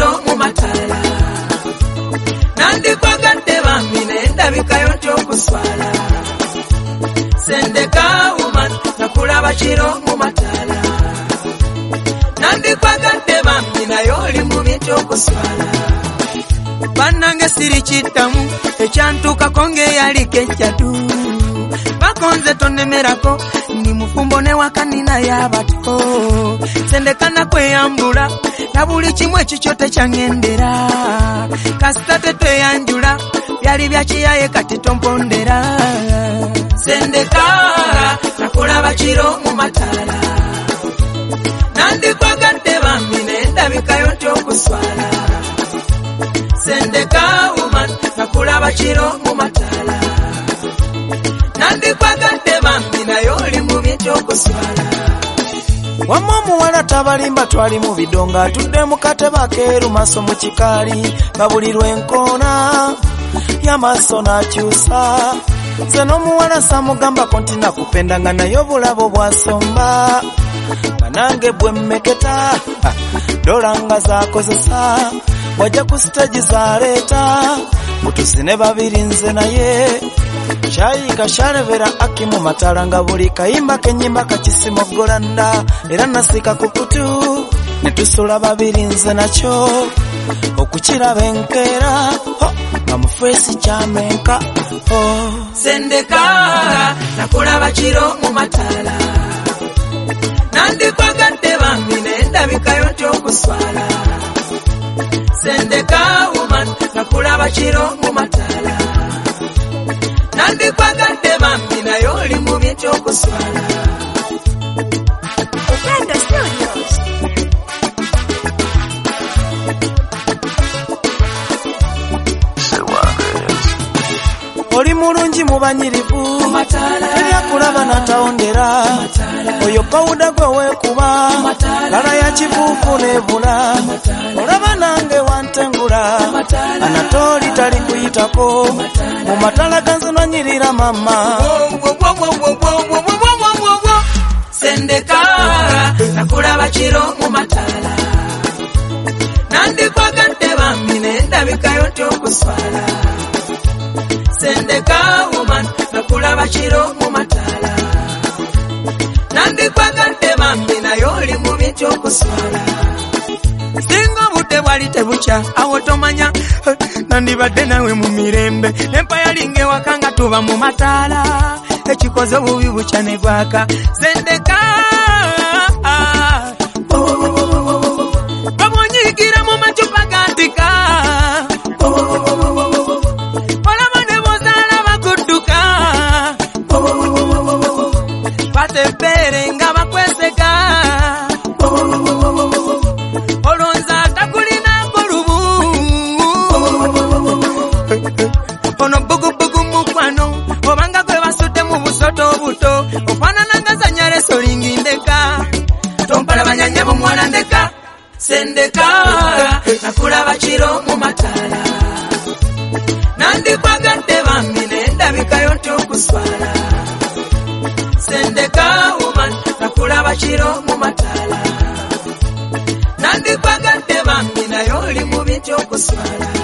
kiro mu mataala nandikwagadde bambi nendabikayo nti okuswala. Sendeka woman nakulaba kiro mu mataala nandikwagadde bambi naye oli mubi nti okuswala. Bannange siri kiddamu ekyantuukako ng'eyaliko ejjatu bakonze tonemerako ndi mufumbo newakanina y'abato sendekana kweyambula na buli kimu ekikyo tekyaŋŋendera kasita tetweyanjula byali byakiyaye kati tompondera. Sendeka nakulaba kiro mu mataala. Nandikwagadde bambi nendabikayo nti okuswala. Sendeka woman nakulaba kiro mu mataala ekyokuswala wamma omuwala tabalimba twali mu bidonga atudde mu katebe akeeru maaso mu kikaali babulirwa enkoona y'amaaso n'akyusa. Nze n'omuwala samugambako nti nakupenda nga naye obulabo bwasomba. Nga nange bwe mmeketa dola nga zakozesa wajja ku sitegi zaleeta butuzine babiri nze naye. Kyayiga kyalebera aki mu matala nga buli kayimba kenyimba kakisimogolanda era nasika ku kutu ne tusula babiri nze nakyo. Okukiraba enkeera nga mufeesi kyamenka sendeka nakulaba kiro mu mataala nandikwagadde bambi nendabikayo nti okuswala sendeka woman nakulaba kiro mu mataala nandikwagadde bambi naye oli mubi nti okuswala. Upendo Studios. oli mulungi mu banyirivu mataala teryakulaba natawondera oyo pawuda gwe weekuba lala ya kivuuvu nebula olaba nange tali kuyitako mu matala ganzunanyirira mama. Sendeka nakulaba kiro mu mataala nandikwagadde bambi nendabikayo nti okuswala. Sendeka woman nakulaba kiro mu mataala nandikwagadde bambi naye oli mubi nti okuswala. Singa obudde bwali tebukya awo tomanya nandibadde nawe mu mirembe. Nempa yalinga ewaka nga tuba mu mataala. Ekikoze obubi bukya ne gwaka sendeka solingi ndeka bumwana ndeka sendeka nakulaba kiro mu mataala nandikwagadde bambi nendabikayo nti okuswala sendeka woman nakulaba kiro mu mataala nandikwagadde bambi naye oli mubi nti okuswala